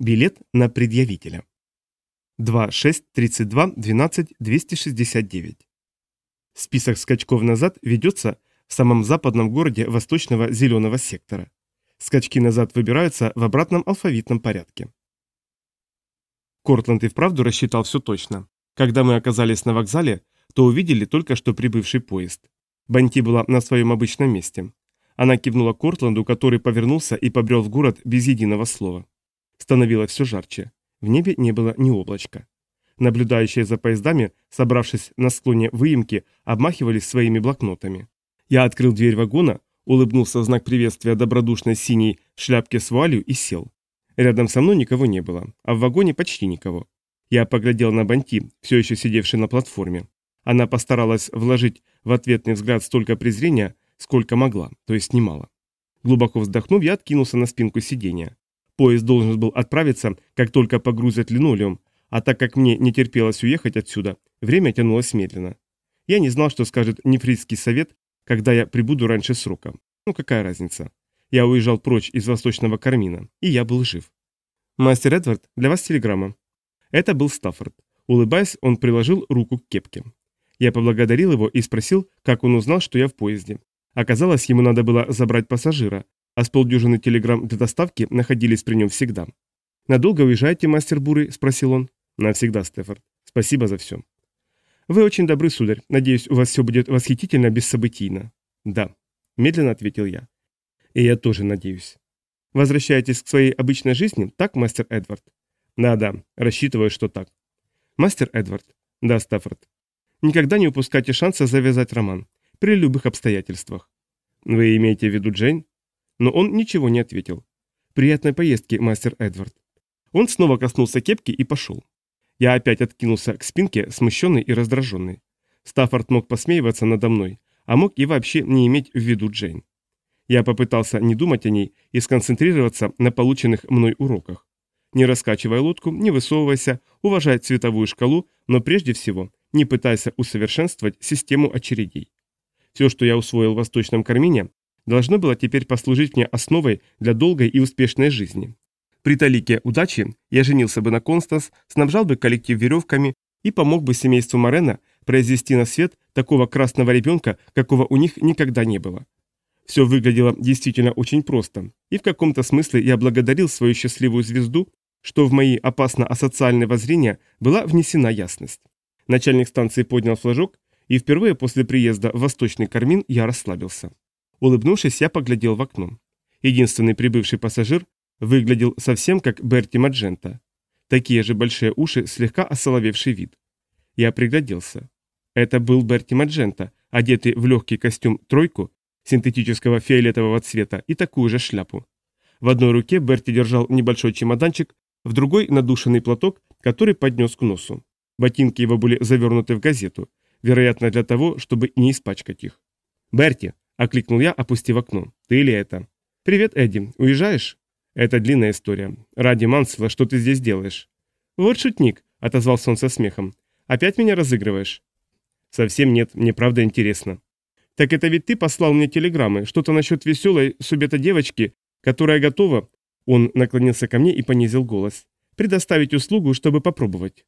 Билет на предъявителя. 2-6-32-12-269. Список скачков назад ведется в самом западном городе восточного зеленого сектора. Скачки назад выбираются в обратном алфавитном порядке. Кортланд и вправду рассчитал все точно. Когда мы оказались на вокзале, то увидели только что прибывший поезд. Банти была на своем обычном месте. Она кивнула Кортланду, который повернулся и побрел в город без единого слова. Становилось все жарче. В небе не было ни облачка. Наблюдающие за поездами, собравшись на склоне выемки, обмахивались своими блокнотами. Я открыл дверь вагона, улыбнулся в знак приветствия добродушной синей шляпке с вуалью и сел. Рядом со мной никого не было, а в вагоне почти никого. Я поглядел на Банти, все еще сидевший на платформе. Она постаралась вложить в ответный взгляд столько презрения, сколько могла, то есть немало. Глубоко вздохнув, я откинулся на спинку сиденья. Поезд должен был отправиться, как только погрузят линолеум, а так как мне не терпелось уехать отсюда, время тянулось медленно. Я не знал, что скажет нефритский совет, когда я прибуду раньше срока. Ну какая разница. Я уезжал прочь из восточного Кармина, и я был жив. «Мастер Эдвард, для вас телеграмма». Это был Стаффорд. Улыбаясь, он приложил руку к кепке. Я поблагодарил его и спросил, как он узнал, что я в поезде. Оказалось, ему надо было забрать пассажира, а с полдюжины телеграмм для доставки находились при нем всегда. «Надолго уезжаете, мастер Буры?» – спросил он. «Навсегда, Стефорд. Спасибо за все». «Вы очень добры, сударь. Надеюсь, у вас все будет восхитительно бессобытийно». «Да», – медленно ответил я. «И я тоже надеюсь». «Возвращаетесь к своей обычной жизни, так, мастер Эдвард?» «Да-да, рассчитываю, что так». «Мастер Эдвард?» «Да, Стаффорд». «Никогда не упускайте шанса завязать роман. При любых обстоятельствах». «Вы имеете в виду Джейн?» Но он ничего не ответил. «Приятной поездки, мастер Эдвард». Он снова коснулся кепки и пошел. Я опять откинулся к спинке, смущенный и раздраженный. Стаффорд мог посмеиваться надо мной, а мог и вообще не иметь в виду Джейн. Я попытался не думать о ней и сконцентрироваться на полученных мной уроках. Не раскачивая лодку, не высовывайся, уважай цветовую шкалу, но прежде всего не пытайся усовершенствовать систему очередей. Все, что я усвоил в Восточном Кармине, должно было теперь послужить мне основой для долгой и успешной жизни. При талике удачи я женился бы на Констанс, снабжал бы коллектив веревками и помог бы семейству Морена произвести на свет такого красного ребенка, какого у них никогда не было. Все выглядело действительно очень просто, и в каком-то смысле я благодарил свою счастливую звезду, что в мои опасно асоциальные воззрения была внесена ясность. Начальник станции поднял флажок, и впервые после приезда в Восточный Кармин я расслабился. Улыбнувшись, я поглядел в окно. Единственный прибывший пассажир выглядел совсем как Берти Маджента. Такие же большие уши, слегка осоловевший вид. Я пригляделся. Это был Берти Маджента, одетый в легкий костюм «тройку», синтетического фиолетового цвета и такую же шляпу. В одной руке Берти держал небольшой чемоданчик, в другой – надушенный платок, который поднес к носу. Ботинки его были завернуты в газету, вероятно для того, чтобы не испачкать их. «Берти!» Окликнул я, опустив окно. «Ты или это?» «Привет, Эдди. Уезжаешь?» «Это длинная история. Ради Мансела, что ты здесь делаешь?» «Вот шутник», — отозвался он со смехом. «Опять меня разыгрываешь?» «Совсем нет, мне правда интересно». «Так это ведь ты послал мне телеграммы, что-то насчет веселой субета-девочки, которая готова...» Он наклонился ко мне и понизил голос. «Предоставить услугу, чтобы попробовать».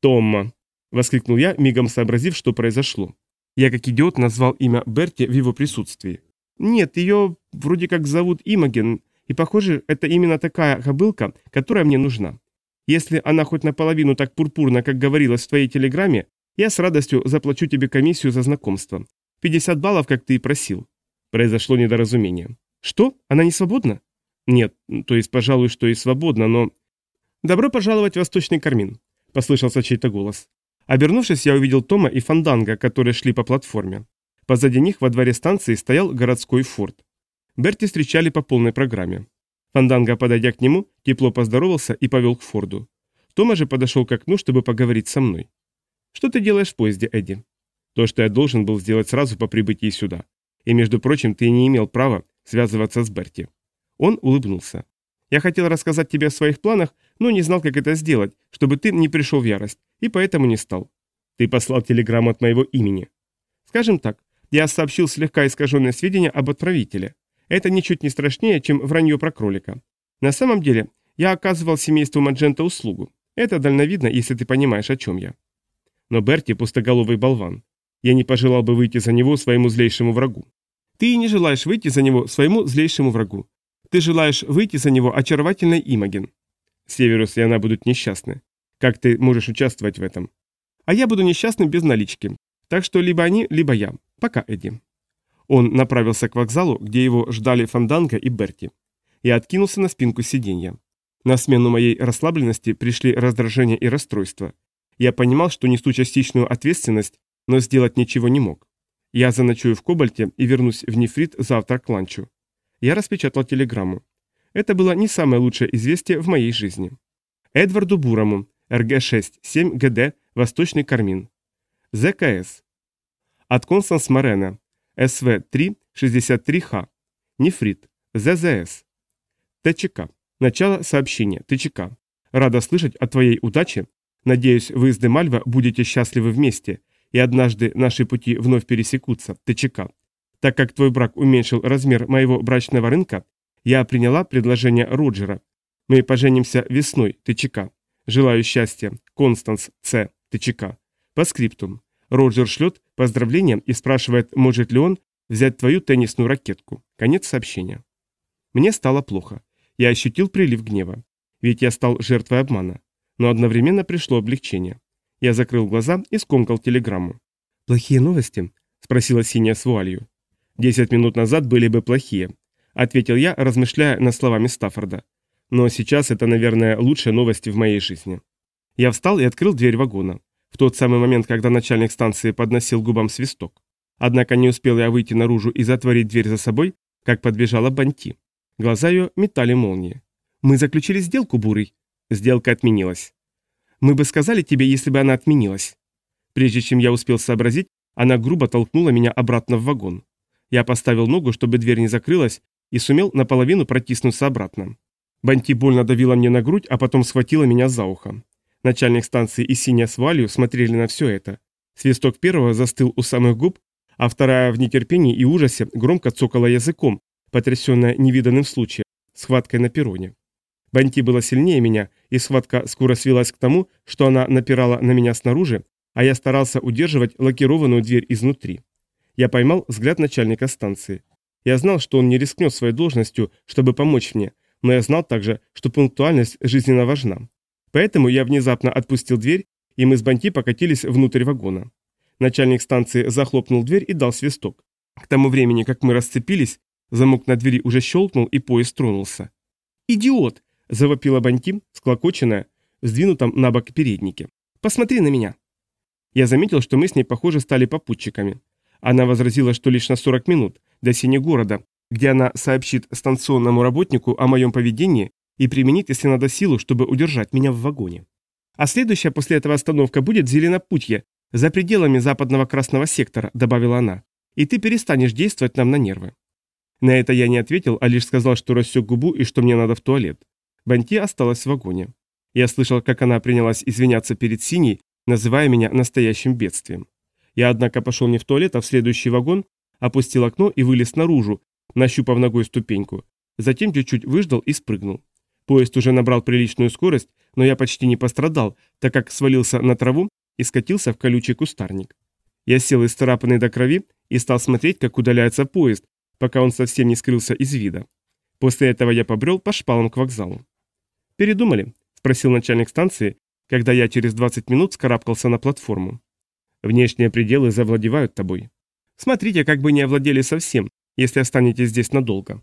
«Томма!» — воскликнул я, мигом сообразив, что произошло. Я как идиот назвал имя Берти в его присутствии. Нет, ее вроде как зовут Имаген, и похоже, это именно такая кобылка, которая мне нужна. Если она хоть наполовину так пурпурна, как говорилось в твоей телеграмме, я с радостью заплачу тебе комиссию за знакомство. 50 баллов, как ты и просил. Произошло недоразумение. Что? Она не свободна? Нет, то есть, пожалуй, что и свободна, но... Добро пожаловать в Восточный Кармин, послышался чей-то голос. Обернувшись, я увидел Тома и Фанданга, которые шли по платформе. Позади них во дворе станции стоял городской форт. Берти встречали по полной программе. Фанданга, подойдя к нему, тепло поздоровался и повел к Форду. Тома же подошел к окну, чтобы поговорить со мной. «Что ты делаешь в поезде, Эдди?» «То, что я должен был сделать сразу по прибытии сюда. И, между прочим, ты не имел права связываться с Берти». Он улыбнулся. «Я хотел рассказать тебе о своих планах, но не знал, как это сделать, чтобы ты не пришел в ярость, и поэтому не стал. Ты послал телеграмму от моего имени. Скажем так, я сообщил слегка искаженные сведения об отправителе. Это ничуть не страшнее, чем вранье про кролика. На самом деле, Я оказывал семейству Маджента услугу. Это дальновидно, если ты понимаешь, о чем я. Но Берти пустоголовый болван. Я не пожелал бы выйти за него своему злейшему врагу. Ты и не желаешь выйти за него своему злейшему врагу. Ты желаешь выйти за него очаровательной Имаген. Северус и она будут несчастны. Как ты можешь участвовать в этом? А я буду несчастным без налички. Так что либо они, либо я. Пока, Эдди. Он направился к вокзалу, где его ждали Фанданга и Берти. Я откинулся на спинку сиденья. На смену моей расслабленности пришли раздражение и расстройство. Я понимал, что несу частичную ответственность, но сделать ничего не мог. Я заночую в Кобальте и вернусь в Нефрит завтра к ланчу. Я распечатал телеграмму. Это было не самое лучшее известие в моей жизни. Эдварду Бурому, РГ-6, 7 ГД, Восточный Кармин. ЗКС. От Констанс Морена, СВ-3, 63Х. Нефрит. ЗЗС. ТЧК. Начало сообщения. ТЧК. Рада слышать о твоей удаче. Надеюсь, вы с Демальва будете счастливы вместе, и однажды наши пути вновь пересекутся. ТЧК. Так как твой брак уменьшил размер моего брачного рынка, я приняла предложение Роджера. Мы поженимся весной. ТЧК. Желаю счастья. Констанс С. ТЧК. По скриптум. Роджер шлет поздравления и спрашивает, может ли он взять твою теннисную ракетку. Конец сообщения. Мне стало плохо. Я ощутил прилив гнева. Ведь я стал жертвой обмана. Но одновременно пришло облегчение. Я закрыл глаза и скомкал телеграмму. «Плохие новости?» – спросила синяя с вуалью. «Десять минут назад были бы плохие», – ответил я, размышляя над словами Стаффорда. «Но сейчас это, наверное, лучшая новость в моей жизни». Я встал и открыл дверь вагона. В тот самый момент, когда начальник станции подносил губам свисток. Однако не успел я выйти наружу и затворить дверь за собой, как подбежала Банти. Глаза ее метали молнии. «Мы заключили сделку, Бурый». Сделка отменилась. «Мы бы сказали тебе, если бы она отменилась». Прежде чем я успел сообразить, она грубо толкнула меня обратно в вагон. Я поставил ногу, чтобы дверь не закрылась, и сумел наполовину протиснуться обратно. Банти больно давила мне на грудь, а потом схватила меня за ухо. Начальник станции и синяя с Валью смотрели на все это. Свисток первого застыл у самых губ, а вторая в нетерпении и ужасе громко цокала языком, потрясенная невиданным случаем, схваткой на перроне. Банти была сильнее меня, и схватка скоро свелась к тому, что она напирала на меня снаружи, а я старался удерживать лакированную дверь изнутри. Я поймал взгляд начальника станции. Я знал, что он не рискнет своей должностью, чтобы помочь мне, но я знал также, что пунктуальность жизненно важна. Поэтому я внезапно отпустил дверь, и мы с Банти покатились внутрь вагона. Начальник станции захлопнул дверь и дал свисток. К тому времени, как мы расцепились, Замок на двери уже щелкнул, и поезд тронулся. «Идиот!» – завопила Бантим, склокоченная, в сдвинутом на бок переднике. «Посмотри на меня!» Я заметил, что мы с ней, похоже, стали попутчиками. Она возразила, что лишь на 40 минут, до синего города, где она сообщит станционному работнику о моем поведении и применит, если надо, силу, чтобы удержать меня в вагоне. А следующая после этого остановка будет Зеленопутье, за пределами западного красного сектора, добавила она. И ты перестанешь действовать нам на нервы. На это я не ответил, а лишь сказал, что рассек губу и что мне надо в туалет. Банти осталась в вагоне. Я слышал, как она принялась извиняться перед Синей, называя меня настоящим бедствием. Я, однако, пошел не в туалет, а в следующий вагон, опустил окно и вылез наружу, нащупав ногой ступеньку. Затем чуть-чуть выждал и спрыгнул. Поезд уже набрал приличную скорость, но я почти не пострадал, так как свалился на траву и скатился в колючий кустарник. Я сел исцарапанный до крови и стал смотреть, как удаляется поезд, пока он совсем не скрылся из вида. После этого я побрел по шпалам к вокзалу. «Передумали?» – спросил начальник станции, когда я через 20 минут скарабкался на платформу. «Внешние пределы завладевают тобой. Смотрите, как бы не овладели совсем, если останетесь здесь надолго.